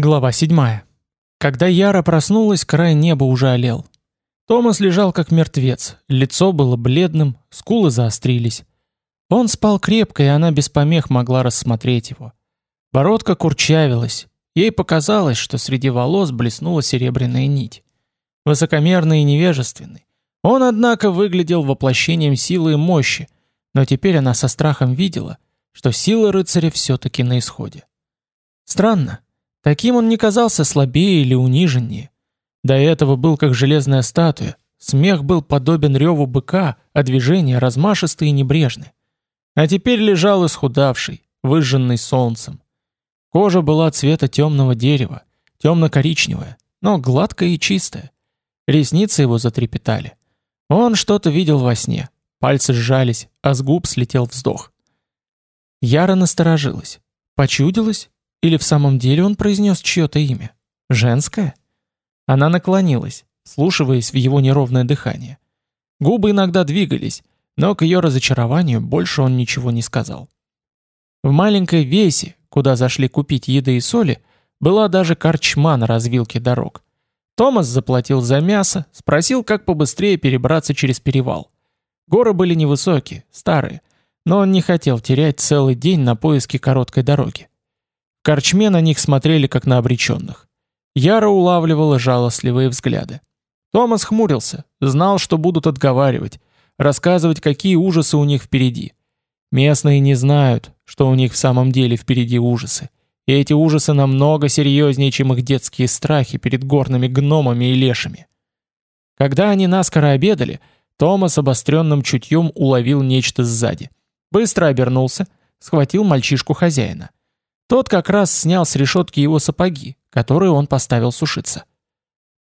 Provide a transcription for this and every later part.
Глава 7. Когда Яра проснулась, край неба уже олел. Томас лежал как мертвец, лицо было бледным, скулы заострились. Он спал крепко, и она без помех могла рассмотреть его. Бородка курчавилась. Ей показалось, что среди волос блеснула серебряная нить. Высокомерный и невежественный. Он, однако, выглядел воплощением силы и мощи, но теперь она со страхом видела, что сила рыцаря все-таки на исходе. Странно. Таким он не казался слабее или униженнее. До этого был как железная статуя, смех был подобен реву быка, а движения размашистые и небрежны. А теперь лежал исхудавший, выжженный солнцем. Кожа была цвета темного дерева, темно-коричневая, но гладкая и чистая. Ресницы его затрепетали. Он что-то видел во сне. Пальцы сжались, а с губ слетел вздох. Яра насторожилась. Почудилась? Или в самом деле он произнес чье-то имя? Женское? Она наклонилась, слушаясь в его неровное дыхание. Губы иногда двигались, но к ее разочарованию больше он ничего не сказал. В маленькой весе, куда зашли купить еды и соли, была даже корчма на развилке дорог. Томас заплатил за мясо, спросил, как побыстрее перебраться через перевал. Горы были невысокие, старые, но он не хотел терять целый день на поиске короткой дороги корчме на них смотрели как на обреченных. Яра улавливала жалостливые взгляды. Томас хмурился, знал, что будут отговаривать, рассказывать, какие ужасы у них впереди. Местные не знают, что у них в самом деле впереди ужасы. И эти ужасы намного серьезнее, чем их детские страхи перед горными гномами и лешами. Когда они наскоро обедали, Томас обостренным чутьем уловил нечто сзади. Быстро обернулся, схватил мальчишку хозяина. Тот как раз снял с решетки его сапоги, которые он поставил сушиться.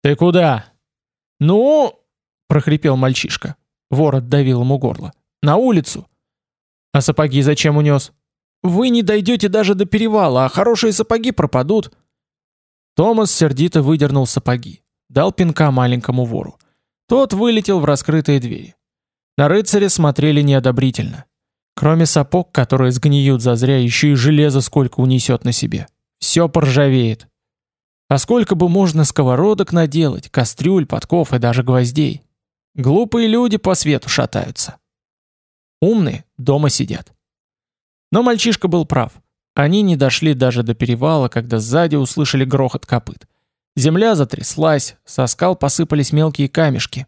«Ты куда?» «Ну...» — прохрипел мальчишка. Ворот давил ему горло. «На улицу!» «А сапоги зачем унес?» «Вы не дойдете даже до перевала, а хорошие сапоги пропадут!» Томас сердито выдернул сапоги, дал пинка маленькому вору. Тот вылетел в раскрытые двери. На рыцаря смотрели неодобрительно. Кроме сапог, которые сгниют зазря, еще и железо сколько унесет на себе. Все поржавеет. А сколько бы можно сковородок наделать, кастрюль, подков и даже гвоздей. Глупые люди по свету шатаются. Умные дома сидят. Но мальчишка был прав. Они не дошли даже до перевала, когда сзади услышали грохот копыт. Земля затряслась, со скал посыпались мелкие камешки.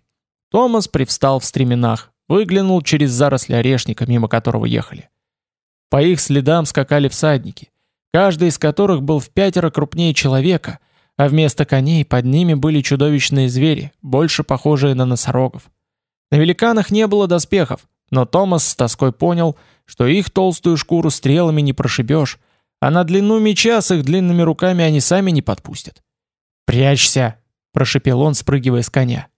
Томас привстал в стременах, Выглянул через заросли орешника, мимо которого ехали. По их следам скакали всадники, каждый из которых был в пятеро крупнее человека, а вместо коней под ними были чудовищные звери, больше похожие на носорогов. На великанах не было доспехов, но Томас с тоской понял, что их толстую шкуру стрелами не прошибешь, а на длину меча с их длинными руками они сами не подпустят. «Прячься!» – прошепел он, спрыгивая с коня.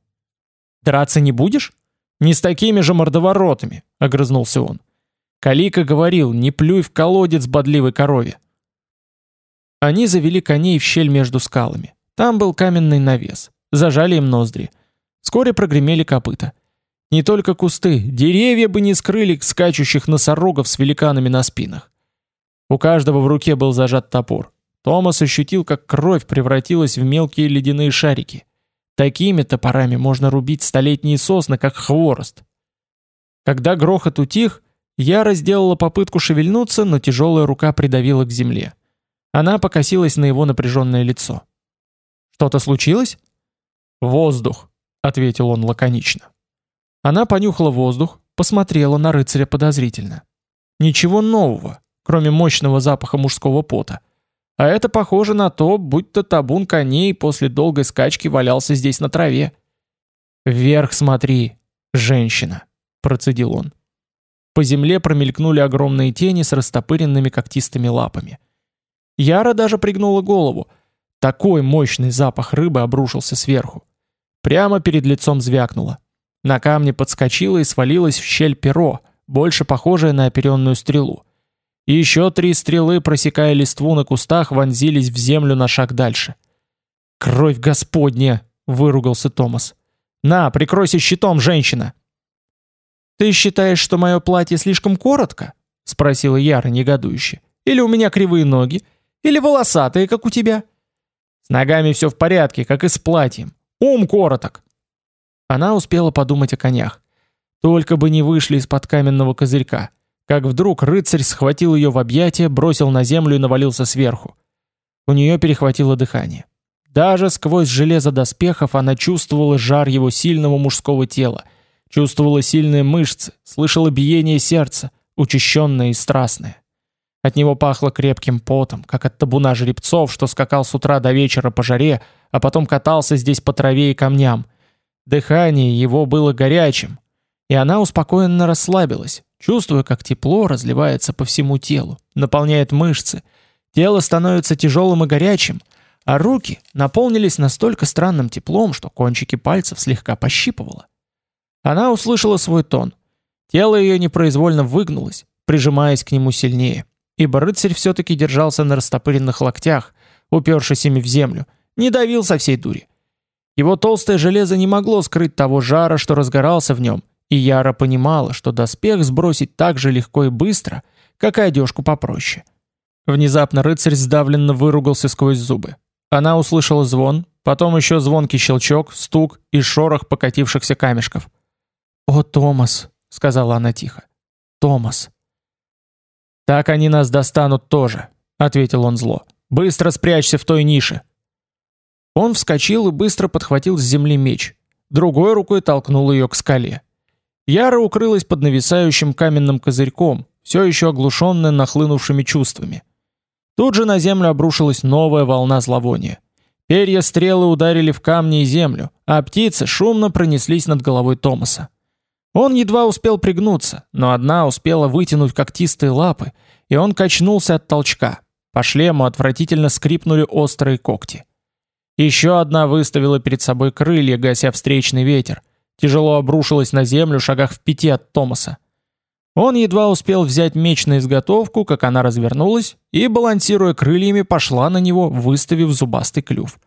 «Драться не будешь?» Не с такими же мордоворотами, огрызнулся он. Калика говорил: "Не плюй в колодец бодливой корове". Они завели коней в щель между скалами. Там был каменный навес. Зажали им ноздри. Вскоре прогремели копыта. Не только кусты, деревья бы не скрыли скачущих носорогов с великанами на спинах. У каждого в руке был зажат топор. Томас ощутил, как кровь превратилась в мелкие ледяные шарики. Такими топорами можно рубить столетние сосны, как хворост. Когда грохот утих, Яра сделала попытку шевельнуться, но тяжелая рука придавила к земле. Она покосилась на его напряженное лицо. «Что-то случилось?» «Воздух», — ответил он лаконично. Она понюхала воздух, посмотрела на рыцаря подозрительно. Ничего нового, кроме мощного запаха мужского пота. А это похоже на то, будто табун коней после долгой скачки валялся здесь на траве. «Вверх смотри, женщина», — процедил он. По земле промелькнули огромные тени с растопыренными когтистыми лапами. Яра даже пригнула голову. Такой мощный запах рыбы обрушился сверху. Прямо перед лицом звякнуло. На камне подскочило и свалилось в щель перо, больше похожее на оперенную стрелу. И еще три стрелы, просекая листву на кустах, вонзились в землю на шаг дальше. «Кровь Господня!» — выругался Томас. «На, прикройся щитом, женщина!» «Ты считаешь, что мое платье слишком коротко?» — спросила Яра негодующе. «Или у меня кривые ноги? Или волосатые, как у тебя?» С ногами все в порядке, как и с платьем. Ум короток. Она успела подумать о конях. Только бы не вышли из-под каменного козырька. Как вдруг рыцарь схватил ее в объятия, бросил на землю и навалился сверху. У нее перехватило дыхание. Даже сквозь железо доспехов она чувствовала жар его сильного мужского тела, чувствовала сильные мышцы, слышала биение сердца, учащенное и страстное. От него пахло крепким потом, как от табуна жеребцов, что скакал с утра до вечера по жаре, а потом катался здесь по траве и камням. Дыхание его было горячим, и она успокоенно расслабилась, чувствуя, как тепло разливается по всему телу, наполняет мышцы. Тело становится тяжелым и горячим, а руки наполнились настолько странным теплом, что кончики пальцев слегка пощипывало. Она услышала свой тон. Тело ее непроизвольно выгнулось, прижимаясь к нему сильнее, ибо рыцарь все-таки держался на растопыренных локтях, упершись ими в землю, не давил со всей дури. Его толстое железо не могло скрыть того жара, что разгорался в нем, и Яра понимала, что доспех сбросить так же легко и быстро, как и одежку попроще. Внезапно рыцарь сдавленно выругался сквозь зубы. Она услышала звон, потом еще звонкий щелчок, стук и шорох покатившихся камешков. «О, Томас!» — сказала она тихо. «Томас!» «Так они нас достанут тоже», — ответил он зло. «Быстро спрячься в той нише!» Он вскочил и быстро подхватил с земли меч. Другой рукой толкнул ее к скале. Яра укрылась под нависающим каменным козырьком, все еще оглушенная нахлынувшими чувствами. Тут же на землю обрушилась новая волна зловония. Перья стрелы ударили в камни и землю, а птицы шумно пронеслись над головой Томаса. Он едва успел пригнуться, но одна успела вытянуть когтистые лапы, и он качнулся от толчка. По шлему отвратительно скрипнули острые когти. Еще одна выставила перед собой крылья, гася встречный ветер, тяжело обрушилась на землю шагах в пяти от Томаса. Он едва успел взять меч на изготовку, как она развернулась и, балансируя крыльями, пошла на него, выставив зубастый клюв.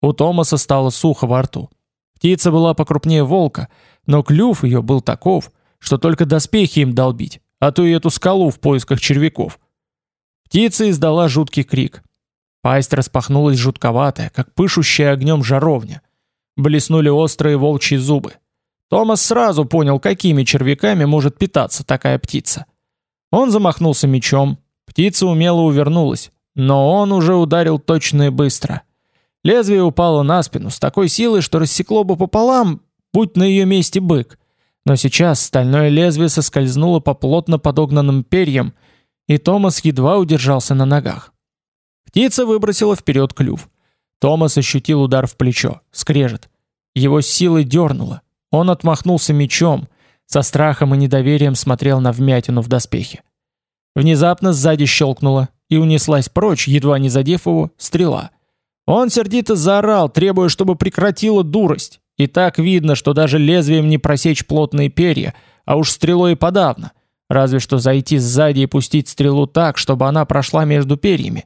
У Томаса стало сухо во рту. Птица была покрупнее волка, но клюв ее был таков, что только доспехи им долбить, а то и эту скалу в поисках червяков. Птица издала жуткий крик. Пасть распахнулась жутковатая, как пышущая огнем жаровня. Блеснули острые волчьи зубы. Томас сразу понял, какими червяками может питаться такая птица. Он замахнулся мечом, птица умело увернулась, но он уже ударил точно и быстро. Лезвие упало на спину с такой силой, что рассекло бы пополам, будь на ее месте бык. Но сейчас стальное лезвие соскользнуло по плотно подогнанным перьям, и Томас едва удержался на ногах. Птица выбросила вперед клюв. Томас ощутил удар в плечо, скрежет. Его силой дернуло. Он отмахнулся мечом, со страхом и недоверием смотрел на вмятину в доспехе. Внезапно сзади щелкнуло, и унеслась прочь, едва не задев его, стрела. Он сердито заорал, требуя, чтобы прекратила дурость. И так видно, что даже лезвием не просечь плотные перья, а уж стрелой и подавно. Разве что зайти сзади и пустить стрелу так, чтобы она прошла между перьями.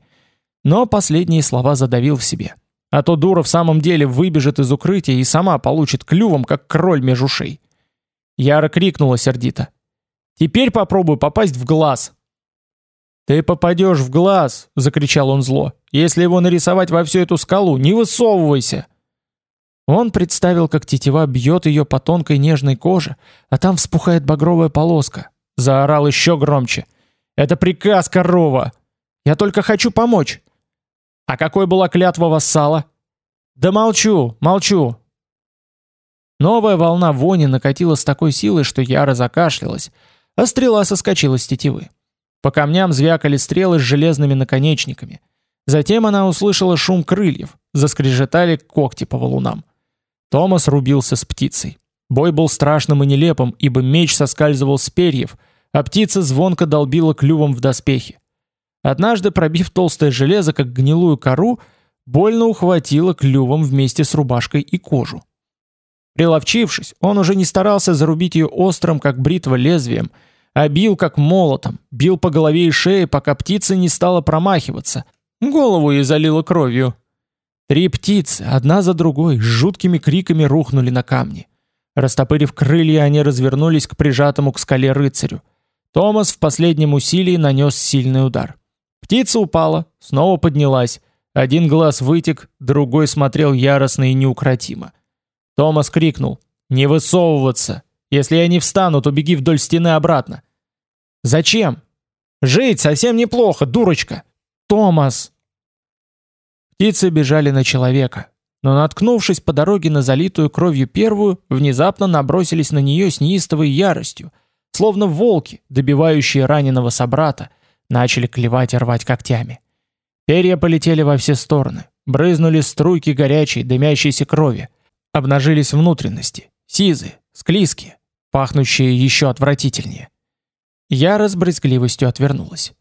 Но последние слова задавил в себе. А то дура в самом деле выбежит из укрытия и сама получит клювом, как кроль меж ушей. Яра крикнула сердито. «Теперь попробуй попасть в глаз!» «Ты попадешь в глаз!» — закричал он зло. «Если его нарисовать во всю эту скалу, не высовывайся!» Он представил, как тетива бьет ее по тонкой нежной коже, а там вспухает багровая полоска. Заорал еще громче. «Это приказ, корова! Я только хочу помочь! А какой была клятва вассала? Да молчу, молчу. Новая волна вони накатила с такой силой, что Яра закашлялась, а стрела соскочила с тетивы. По камням звякали стрелы с железными наконечниками. Затем она услышала шум крыльев, заскрежетали когти по валунам. Томас рубился с птицей. Бой был страшным и нелепым, ибо меч соскальзывал с перьев, а птица звонко долбила клювом в доспехи. Однажды, пробив толстое железо, как гнилую кору, больно ухватило клювом вместе с рубашкой и кожу. Приловчившись, он уже не старался зарубить ее острым, как бритва, лезвием, а бил как молотом, бил по голове и шее, пока птица не стала промахиваться. Голову ей залило кровью. Три птицы, одна за другой, с жуткими криками рухнули на камни. Растопырив крылья, они развернулись к прижатому к скале рыцарю. Томас в последнем усилии нанес сильный удар. Птица упала, снова поднялась, Один глаз вытек, другой смотрел яростно и неукротимо. Томас крикнул «Не высовываться! Если я не встану, то беги вдоль стены обратно!» «Зачем?» «Жить совсем неплохо, дурочка!» «Томас!» Птицы бежали на человека, но наткнувшись по дороге на залитую кровью первую, внезапно набросились на нее с неистовой яростью, словно волки, добивающие раненого собрата, начали клевать и рвать когтями. Перья полетели во все стороны, брызнули струйки горячей, дымящейся крови, обнажились внутренности, сизые, склизкие, пахнущие еще отвратительнее. Я с брезгливостью отвернулась.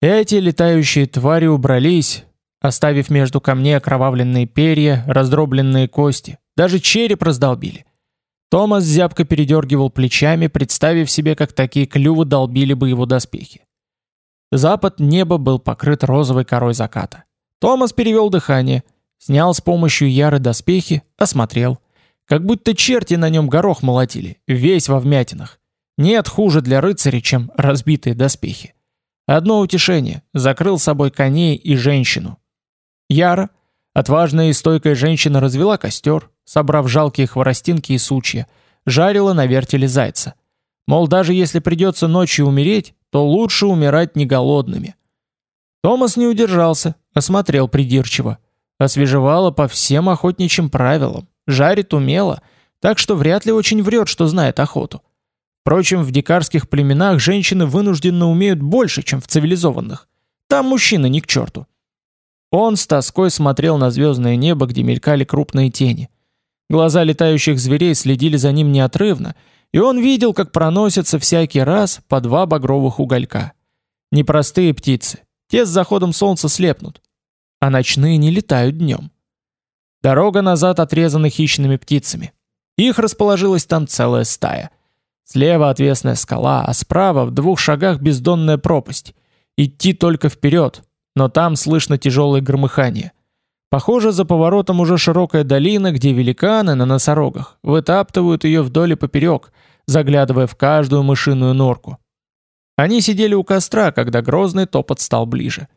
Эти летающие твари убрались, оставив между камней окровавленные перья, раздробленные кости, даже череп раздолбили. Томас зябко передергивал плечами, представив себе, как такие клювы долбили бы его доспехи. Запад неба был покрыт розовой корой заката. Томас перевел дыхание, снял с помощью яры доспехи, осмотрел. Как будто черти на нем горох молотили, весь во вмятинах. Нет хуже для рыцаря, чем разбитые доспехи. Одно утешение — закрыл собой коней и женщину. Яра, отважная и стойкая женщина, развела костер, собрав жалкие хворостинки и сучья, жарила на вертеле зайца. Мол, даже если придется ночью умереть, то лучше умирать не голодными. Томас не удержался, осмотрел придирчиво. Освежевала по всем охотничьим правилам, жарит умело, так что вряд ли очень врет, что знает охоту. Впрочем, в дикарских племенах женщины вынужденно умеют больше, чем в цивилизованных. Там мужчины ни к черту. Он с тоской смотрел на звездное небо, где мелькали крупные тени. Глаза летающих зверей следили за ним неотрывно, и он видел, как проносятся всякий раз по два багровых уголька. Непростые птицы, те с заходом солнца слепнут, а ночные не летают днем. Дорога назад отрезана хищными птицами. Их расположилась там целая стая. Слева отвесная скала, а справа в двух шагах бездонная пропасть. Идти только вперед, но там слышно тяжелое громыхание. Похоже, за поворотом уже широкая долина, где великаны на носорогах вытаптывают ее вдоль и поперек, заглядывая в каждую мышиную норку. Они сидели у костра, когда грозный топот стал ближе.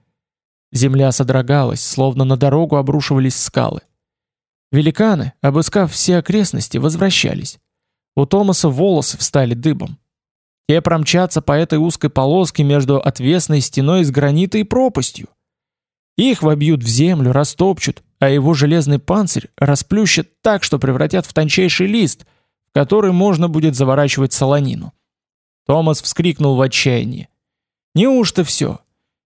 Земля содрогалась, словно на дорогу обрушивались скалы. Великаны, обыскав все окрестности, возвращались. У Томаса волосы встали дыбом. Те промчатся по этой узкой полоске между отвесной стеной из гранита и пропастью. Их вобьют в землю, растопчут, а его железный панцирь расплющат так, что превратят в тончайший лист, в который можно будет заворачивать солонину. Томас вскрикнул в отчаянии. «Неужто все?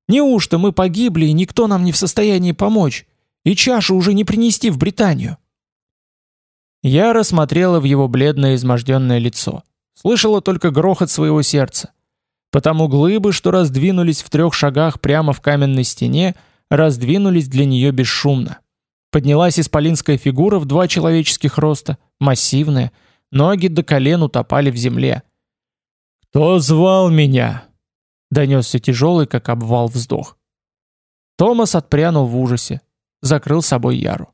Неужто мы погибли, и никто нам не в состоянии помочь? И чашу уже не принести в Британию?» Я рассмотрела в его бледное изможденное лицо. Слышала только грохот своего сердца. Потому глыбы, что раздвинулись в трех шагах прямо в каменной стене, раздвинулись для нее бесшумно. Поднялась исполинская фигура в два человеческих роста, массивная, ноги до колен утопали в земле. «Кто звал меня?» — донесся тяжелый, как обвал вздох. Томас отпрянул в ужасе, закрыл собой Яру.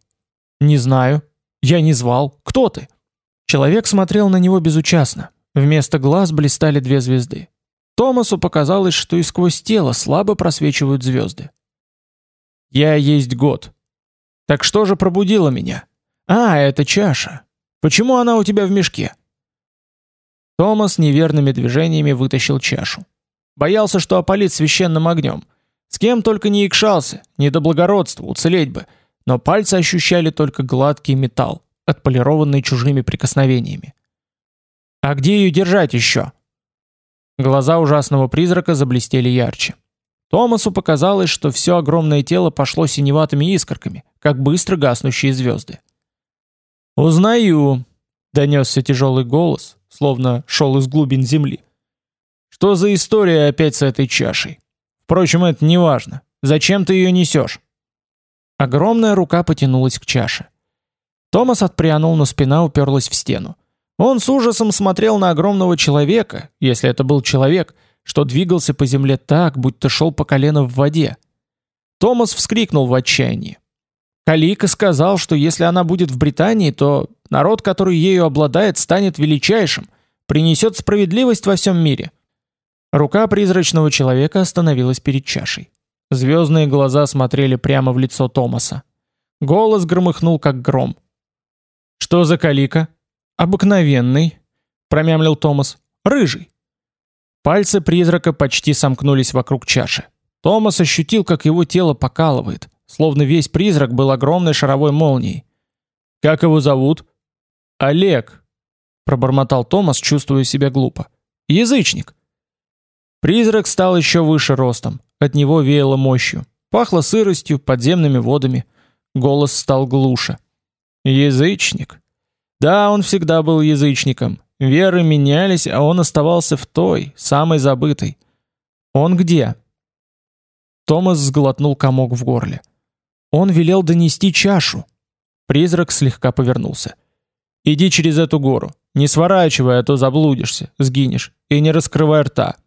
«Не знаю. Я не звал. Кто ты?» Человек смотрел на него безучастно. Вместо глаз блистали две звезды. Томасу показалось, что и сквозь тело слабо просвечивают звезды. Я есть год. Так что же пробудило меня? А, это чаша. Почему она у тебя в мешке? Томас неверными движениями вытащил чашу. Боялся, что опалит священным огнем. С кем только не икшался, не до благородства, уцелеть бы. Но пальцы ощущали только гладкий металл, отполированный чужими прикосновениями. А где ее держать еще? Глаза ужасного призрака заблестели ярче. Томасу показалось, что все огромное тело пошло синеватыми искорками, как быстро гаснущие звезды. «Узнаю», — донесся тяжелый голос, словно шел из глубин земли. «Что за история опять с этой чашей? Впрочем, это не важно. Зачем ты ее несешь?» Огромная рука потянулась к чаше. Томас отпрянул, но спина уперлась в стену. Он с ужасом смотрел на огромного человека, если это был человек, — что двигался по земле так, будто шел по колено в воде. Томас вскрикнул в отчаянии. Калика сказал, что если она будет в Британии, то народ, который ею обладает, станет величайшим, принесет справедливость во всем мире. Рука призрачного человека остановилась перед чашей. Звездные глаза смотрели прямо в лицо Томаса. Голос громыхнул, как гром. «Что за калика?» «Обыкновенный», — промямлил Томас. «Рыжий». Пальцы призрака почти сомкнулись вокруг чаши. Томас ощутил, как его тело покалывает, словно весь призрак был огромной шаровой молнией. «Как его зовут?» «Олег», — пробормотал Томас, чувствуя себя глупо. «Язычник». Призрак стал еще выше ростом, от него веяло мощью. Пахло сыростью, подземными водами. Голос стал глуше. «Язычник». Да, он всегда был язычником. Веры менялись, а он оставался в той, самой забытой. Он где? Томас сглотнул комок в горле. Он велел донести чашу. Призрак слегка повернулся. Иди через эту гору. Не сворачивай, а то заблудишься, сгинешь. И не раскрывай рта.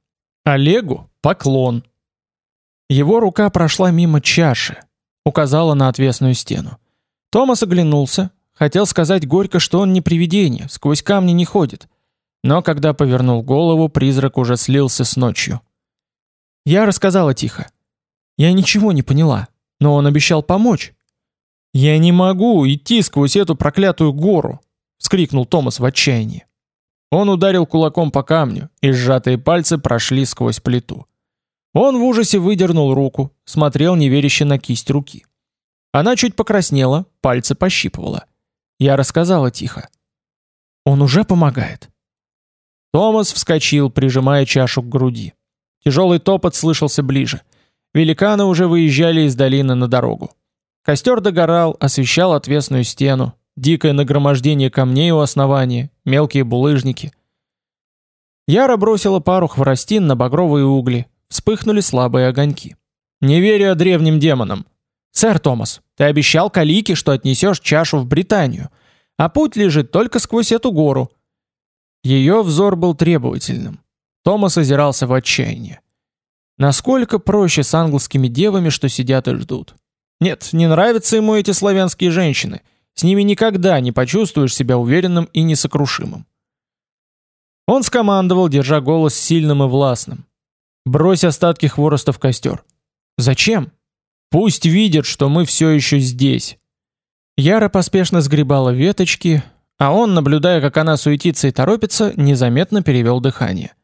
Олегу поклон. Его рука прошла мимо чаши, указала на отвесную стену. Томас оглянулся, хотел сказать горько, что он не привидение, сквозь камни не ходит. Но когда повернул голову, призрак уже слился с ночью. Я рассказала тихо. Я ничего не поняла, но он обещал помочь. Я не могу идти сквозь эту проклятую гору, вскрикнул Томас в отчаянии. Он ударил кулаком по камню, и сжатые пальцы прошли сквозь плиту. Он в ужасе выдернул руку, смотрел неверяще на кисть руки. Она чуть покраснела, пальцы пощипывала. Я рассказала тихо. Он уже помогает. Томас вскочил, прижимая чашу к груди. Тяжелый топот слышался ближе. Великаны уже выезжали из долины на дорогу. Костер догорал, освещал отвесную стену, дикое нагромождение камней у основания, мелкие булыжники. Яра бросила пару хворостин на багровые угли. Вспыхнули слабые огоньки. «Не верю древним демонам!» «Сэр Томас, ты обещал Калике, что отнесешь чашу в Британию, а путь лежит только сквозь эту гору». Ее взор был требовательным. Томас озирался в отчаянии. Насколько проще с английскими девами, что сидят и ждут. Нет, не нравятся ему эти славянские женщины. С ними никогда не почувствуешь себя уверенным и несокрушимым. Он скомандовал, держа голос сильным и властным. «Брось остатки хвороста в костер». «Зачем?» «Пусть видят, что мы все еще здесь». Яра поспешно сгребала веточки, а он, наблюдая, как она суетится и торопится, незаметно перевел дыхание.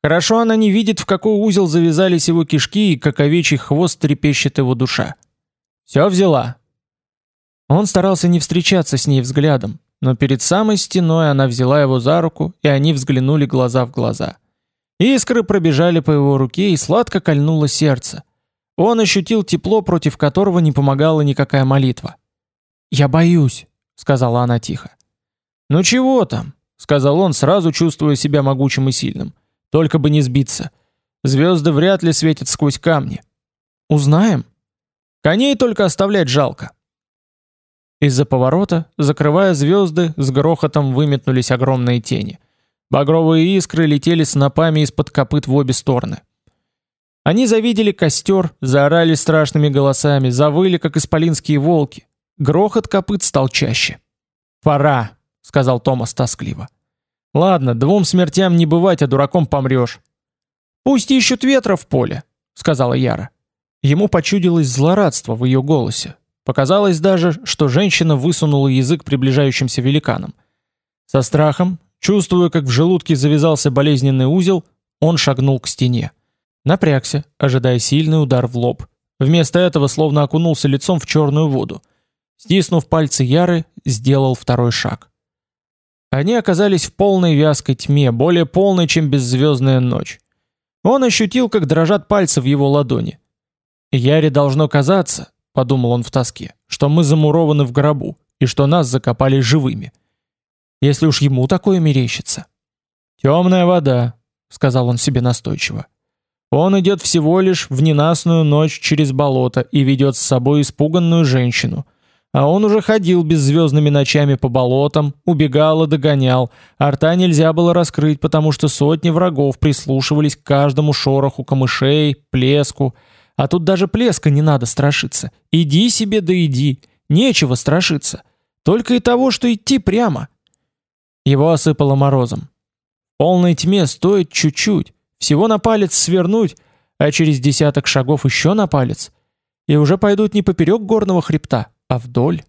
Хорошо она не видит, в какой узел завязались его кишки и как овечий хвост трепещет его душа. «Все взяла?» Он старался не встречаться с ней взглядом, но перед самой стеной она взяла его за руку, и они взглянули глаза в глаза. Искры пробежали по его руке, и сладко кольнуло сердце. Он ощутил тепло, против которого не помогала никакая молитва. «Я боюсь», — сказала она тихо. «Ну чего там?» — сказал он, сразу чувствуя себя могучим и сильным. Только бы не сбиться. Звезды вряд ли светят сквозь камни. Узнаем. Коней только оставлять жалко. Из-за поворота, закрывая звезды, с грохотом выметнулись огромные тени. Багровые искры летели снопами из-под копыт в обе стороны. Они завидели костер, заорали страшными голосами, завыли, как исполинские волки. Грохот копыт стал чаще. «Пора», — сказал Томас тоскливо. Ладно, двум смертям не бывать, а дураком помрешь. Пусть ищут ветра в поле, сказала Яра. Ему почудилось злорадство в ее голосе. Показалось даже, что женщина высунула язык приближающимся великанам. Со страхом, чувствуя, как в желудке завязался болезненный узел, он шагнул к стене. Напрягся, ожидая сильный удар в лоб. Вместо этого словно окунулся лицом в черную воду. Стиснув пальцы Яры, сделал второй шаг. Они оказались в полной вязкой тьме, более полной, чем беззвездная ночь. Он ощутил, как дрожат пальцы в его ладони. «Яре должно казаться», — подумал он в тоске, — «что мы замурованы в гробу, и что нас закопали живыми. Если уж ему такое мерещится». «Темная вода», — сказал он себе настойчиво. «Он идет всего лишь в ненастную ночь через болото и ведет с собой испуганную женщину» А он уже ходил беззвездными ночами по болотам, убегал и догонял, а рта нельзя было раскрыть, потому что сотни врагов прислушивались к каждому шороху камышей, плеску. А тут даже плеска не надо страшиться. Иди себе да иди, нечего страшиться. Только и того, что идти прямо. Его осыпало морозом. В полной тьме стоит чуть-чуть, всего на палец свернуть, а через десяток шагов еще на палец, и уже пойдут не поперек горного хребта, а вдоль.